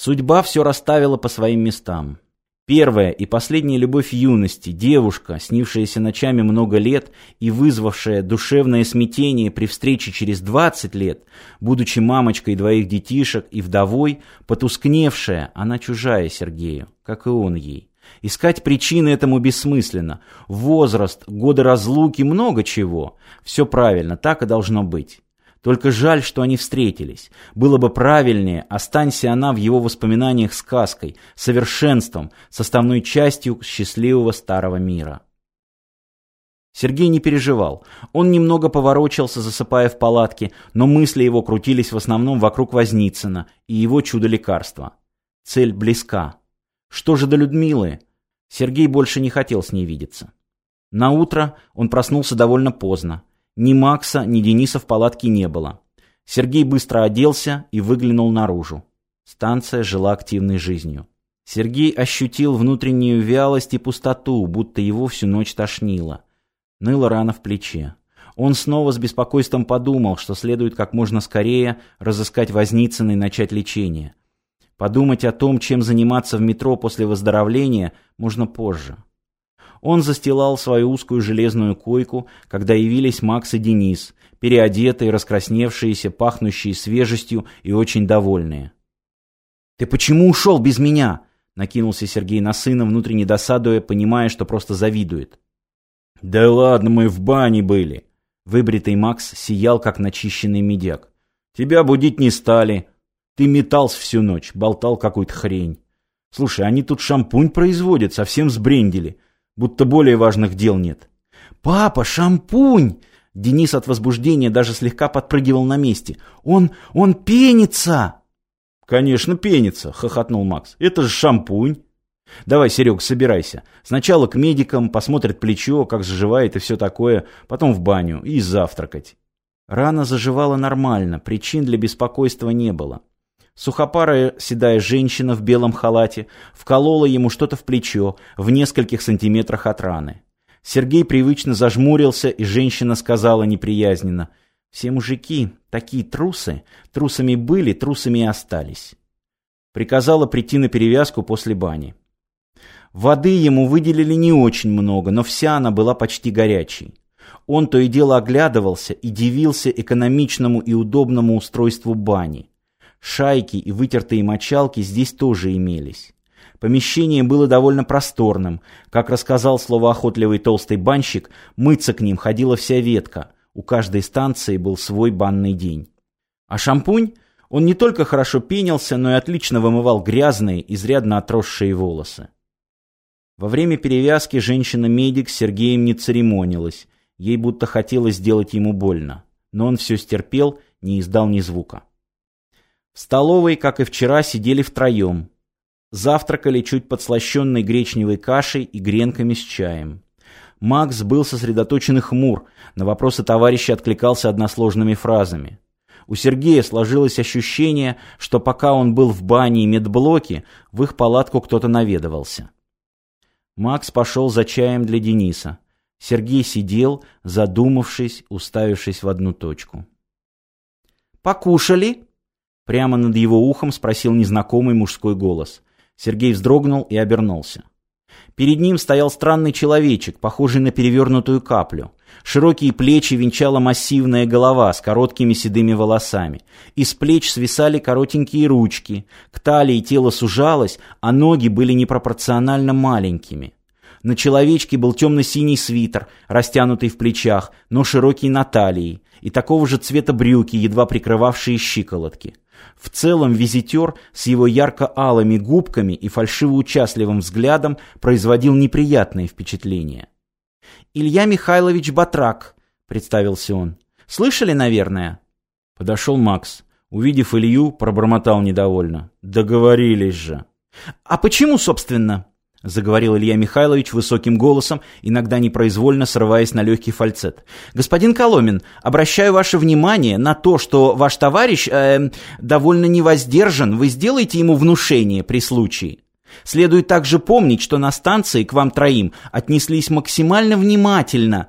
Судьба все расставила по своим местам. Первая и последняя любовь юности, девушка, снившаяся ночами много лет и вызвавшая душевное смятение при встрече через 20 лет, будучи мамочкой двоих детишек и вдовой, потускневшая, она чужая Сергею, как и он ей. Искать причины этому бессмысленно. Возраст, годы разлуки, много чего. Все правильно, так и должно быть. Только жаль, что они встретились. Было бы правильнее, останься она в его воспоминаниях сказкой, совершенством, составной частью счастливого старого мира. Сергей не переживал. Он немного поворочился, засыпая в палатке, но мысли его крутились в основном вокруг Возницына и его чудо-лекарства. Цель близка. Что же до Людмилы? Сергей больше не хотел с ней видеться. На утро он проснулся довольно поздно. Ни Макса, ни Дениса в палатке не было. Сергей быстро оделся и выглянул наружу. Станция жила активной жизнью. Сергей ощутил внутреннюю вялость и пустоту, будто его всю ночь тошнило. Ныло рана в плече. Он снова с беспокойством подумал, что следует как можно скорее разыскать Возницына и начать лечение. Подумать о том, чем заниматься в метро после выздоровления, можно позже. Он застилал свою узкую железную койку, когда явились Макс и Денис, переодетые, раскрасневшиеся, пахнущие свежестью и очень довольные. «Ты почему ушел без меня?» — накинулся Сергей на сына, внутренне досадуя, понимая, что просто завидует. «Да ладно, мы в бане были!» Выбритый Макс сиял, как начищенный медяк. «Тебя будить не стали. Ты метался всю ночь, болтал какую-то хрень. Слушай, они тут шампунь производят, совсем сбрендили будто более важных дел нет. «Папа, шампунь!» Денис от возбуждения даже слегка подпрыгивал на месте. «Он... он пенится!» «Конечно, пенится!» — хохотнул Макс. «Это же шампунь!» «Давай, Серег, собирайся. Сначала к медикам, посмотрят плечо, как заживает и все такое, потом в баню и завтракать». Рана заживала нормально, причин для беспокойства не было. Сухопарая седая женщина в белом халате вколола ему что-то в плечо в нескольких сантиметрах от раны. Сергей привычно зажмурился, и женщина сказала неприязненно, «Все мужики такие трусы, трусами были, трусами и остались». Приказала прийти на перевязку после бани. Воды ему выделили не очень много, но вся она была почти горячей. Он то и дело оглядывался и дивился экономичному и удобному устройству бани. Шайки и вытертые мочалки здесь тоже имелись. Помещение было довольно просторным. Как рассказал словоохотливый толстый банщик, мыться к ним ходила вся ветка. У каждой станции был свой банный день. А шампунь? Он не только хорошо пенился, но и отлично вымывал грязные, изрядно отросшие волосы. Во время перевязки женщина-медик с Сергеем не церемонилась. Ей будто хотелось сделать ему больно. Но он все стерпел, не издал ни звука. В столовой, как и вчера, сидели втроем. Завтракали чуть подслащенной гречневой кашей и гренками с чаем. Макс был сосредоточен и хмур, на вопросы товарища откликался односложными фразами. У Сергея сложилось ощущение, что пока он был в бане и медблоке, в их палатку кто-то наведывался. Макс пошел за чаем для Дениса. Сергей сидел, задумавшись, уставившись в одну точку. «Покушали?» Прямо над его ухом спросил незнакомый мужской голос. Сергей вздрогнул и обернулся. Перед ним стоял странный человечек, похожий на перевернутую каплю. Широкие плечи венчала массивная голова с короткими седыми волосами. Из плеч свисали коротенькие ручки. К талии тело сужалось, а ноги были непропорционально маленькими. На человечке был темно-синий свитер, растянутый в плечах, но широкий на талии, и такого же цвета брюки, едва прикрывавшие щиколотки. В целом визитер с его ярко-алыми губками и фальшиво-участливым взглядом производил неприятное впечатление. «Илья Михайлович Батрак», — представился он. «Слышали, наверное?» Подошел Макс. Увидев Илью, пробормотал недовольно. «Договорились же». «А почему, собственно?» — заговорил Илья Михайлович высоким голосом, иногда непроизвольно срываясь на легкий фальцет. «Господин Коломин, обращаю ваше внимание на то, что ваш товарищ э, довольно невоздержан. Вы сделаете ему внушение при случае. Следует также помнить, что на станции к вам троим отнеслись максимально внимательно».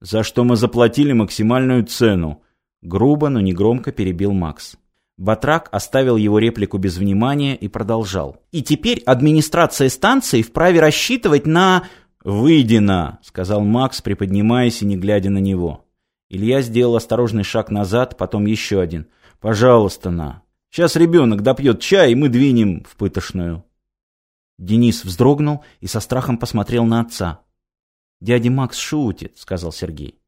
«За что мы заплатили максимальную цену?» Грубо, но негромко перебил Макс. Батрак оставил его реплику без внимания и продолжал. «И теперь администрация станции вправе рассчитывать на...» «Выйдено», — сказал Макс, приподнимаясь и не глядя на него. Илья сделал осторожный шаг назад, потом еще один. «Пожалуйста, на. Сейчас ребенок допьет чай, и мы двинем в пытошную». Денис вздрогнул и со страхом посмотрел на отца. «Дядя Макс шутит», — сказал Сергей.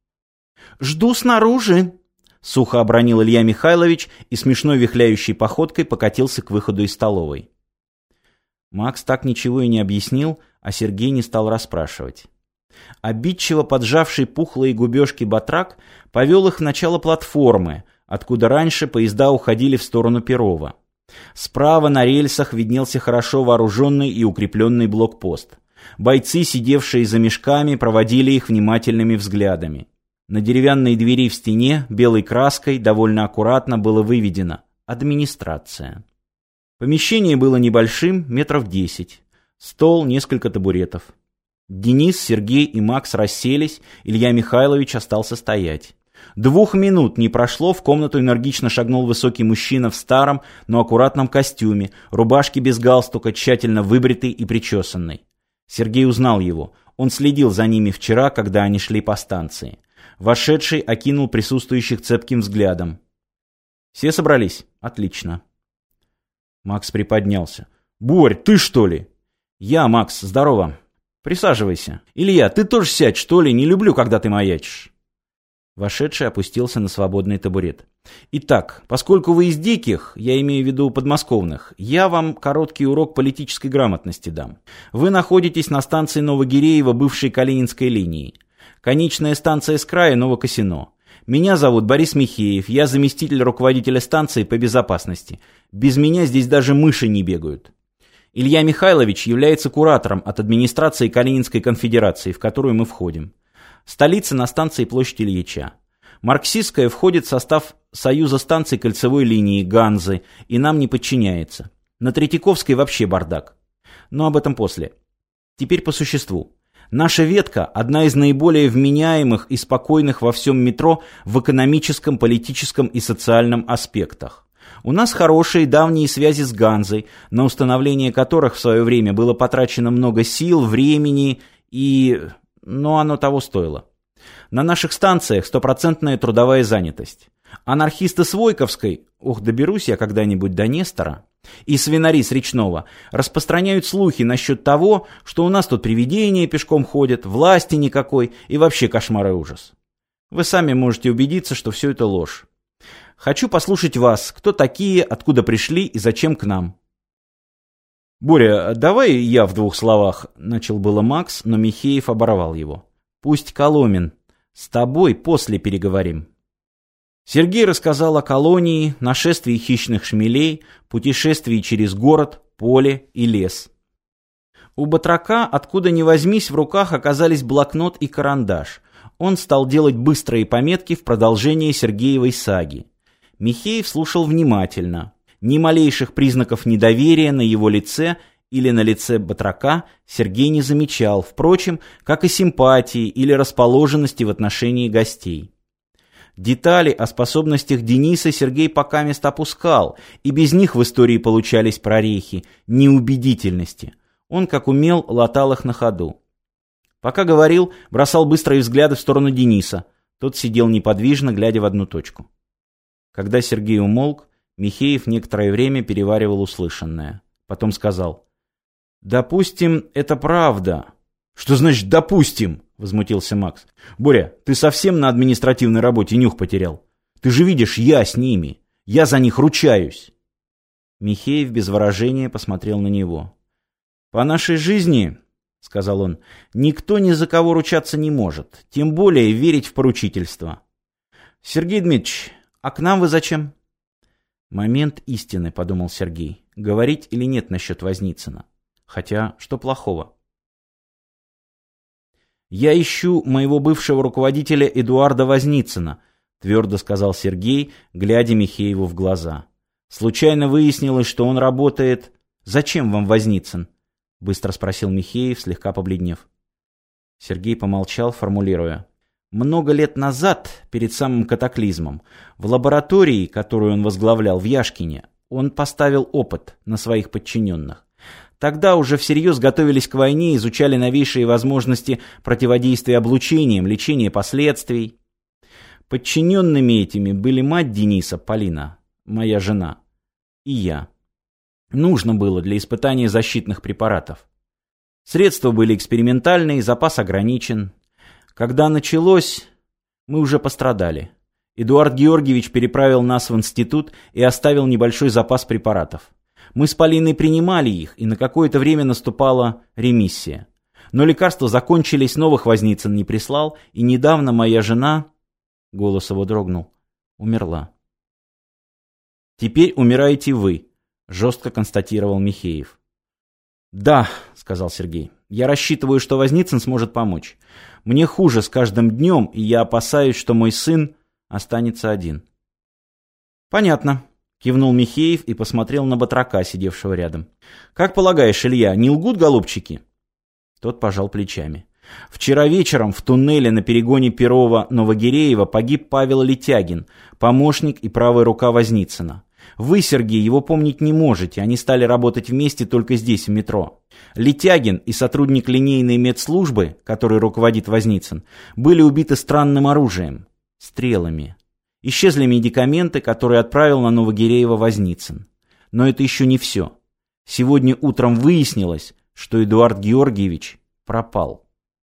«Жду снаружи», Сухо обронил Илья Михайлович и смешной вихляющей походкой покатился к выходу из столовой. Макс так ничего и не объяснил, а Сергей не стал расспрашивать. Обидчиво поджавший пухлые губежки батрак повел их в начало платформы, откуда раньше поезда уходили в сторону Перова. Справа на рельсах виднелся хорошо вооруженный и укрепленный блокпост. Бойцы, сидевшие за мешками, проводили их внимательными взглядами. На деревянной двери в стене белой краской довольно аккуратно было выведено «Администрация». Помещение было небольшим, метров десять. Стол, несколько табуретов. Денис, Сергей и Макс расселись, Илья Михайлович остался стоять. Двух минут не прошло, в комнату энергично шагнул высокий мужчина в старом, но аккуратном костюме, рубашке без галстука, тщательно выбритый и причесанный. Сергей узнал его. Он следил за ними вчера, когда они шли по станции. Вошедший окинул присутствующих цепким взглядом. «Все собрались? Отлично». Макс приподнялся. «Борь, ты что ли?» «Я, Макс, здорово. Присаживайся. Илья, ты тоже сядь, что ли? Не люблю, когда ты маячишь». Вошедший опустился на свободный табурет. «Итак, поскольку вы из диких, я имею в виду подмосковных, я вам короткий урок политической грамотности дам. Вы находитесь на станции Новогиреева бывшей Калининской линии. Конечная станция с края Новокосино. Меня зовут Борис Михеев, я заместитель руководителя станции по безопасности. Без меня здесь даже мыши не бегают. Илья Михайлович является куратором от администрации Калининской конфедерации, в которую мы входим. Столица на станции площадь Ильича. Марксистская входит в состав Союза станций кольцевой линии Ганзы и нам не подчиняется. На Третьяковской вообще бардак. Но об этом после. Теперь по существу. Наша ветка – одна из наиболее вменяемых и спокойных во всем метро в экономическом, политическом и социальном аспектах. У нас хорошие давние связи с Ганзой, на установление которых в свое время было потрачено много сил, времени и... но оно того стоило. На наших станциях стопроцентная трудовая занятость. Анархисты с Войковской, ух, доберусь я когда-нибудь до Нестора, и свинари с речного распространяют слухи насчет того, что у нас тут привидения пешком ходят, власти никакой и вообще кошмар и ужас. Вы сами можете убедиться, что все это ложь. Хочу послушать вас, кто такие, откуда пришли и зачем к нам. «Боря, давай я в двух словах», — начал было Макс, но Михеев оборвал его. «Пусть Коломин. С тобой после переговорим». Сергей рассказал о колонии, нашествии хищных шмелей, путешествии через город, поле и лес. У батрака, откуда ни возьмись, в руках оказались блокнот и карандаш. Он стал делать быстрые пометки в продолжении Сергеевой саги. Михеев слушал внимательно. Ни малейших признаков недоверия на его лице или на лице батрака Сергей не замечал, впрочем, как и симпатии или расположенности в отношении гостей. Детали о способностях Дениса Сергей пока мест опускал, и без них в истории получались прорехи, неубедительности. Он, как умел, латал их на ходу. Пока говорил, бросал быстрые взгляды в сторону Дениса. Тот сидел неподвижно, глядя в одну точку. Когда Сергей умолк, Михеев некоторое время переваривал услышанное. Потом сказал. «Допустим, это правда». «Что значит «допустим»?» Возмутился Макс. «Боря, ты совсем на административной работе нюх потерял? Ты же видишь, я с ними. Я за них ручаюсь». Михеев без выражения посмотрел на него. «По нашей жизни, — сказал он, — никто ни за кого ручаться не может, тем более верить в поручительство. Сергей Дмитриевич, а к нам вы зачем?» «Момент истины», — подумал Сергей. «Говорить или нет насчет Возницына? Хотя, что плохого?» «Я ищу моего бывшего руководителя Эдуарда Возницына», твердо сказал Сергей, глядя Михееву в глаза. «Случайно выяснилось, что он работает...» «Зачем вам Возницын?» быстро спросил Михеев, слегка побледнев. Сергей помолчал, формулируя. Много лет назад, перед самым катаклизмом, в лаборатории, которую он возглавлял в Яшкине, он поставил опыт на своих подчиненных. Тогда уже всерьез готовились к войне, изучали новейшие возможности противодействия облучением, лечения последствий. Подчиненными этими были мать Дениса, Полина, моя жена, и я. Нужно было для испытания защитных препаратов. Средства были экспериментальные, запас ограничен. Когда началось, мы уже пострадали. Эдуард Георгиевич переправил нас в институт и оставил небольшой запас препаратов. Мы с Полиной принимали их, и на какое-то время наступала ремиссия. Но лекарства закончились, новых Возницын не прислал, и недавно моя жена, голос его дрогнул, умерла. «Теперь умираете вы», — жестко констатировал Михеев. «Да», — сказал Сергей, — «я рассчитываю, что Возницын сможет помочь. Мне хуже с каждым днем, и я опасаюсь, что мой сын останется один». «Понятно», — кивнул Михеев и посмотрел на батрака, сидевшего рядом. «Как полагаешь, Илья, не лгут голубчики?» Тот пожал плечами. Вчера вечером в туннеле на перегоне Перова-Новогиреева погиб Павел Летягин, помощник и правая рука Возницына. Вы, Сергей, его помнить не можете, они стали работать вместе только здесь, в метро. Летягин и сотрудник линейной медслужбы, который руководит Возницын, были убиты странным оружием – стрелами. Исчезли медикаменты, которые отправил на Новогиреева Возницын. Но это еще не все. Сегодня утром выяснилось, что Эдуард Георгиевич пропал.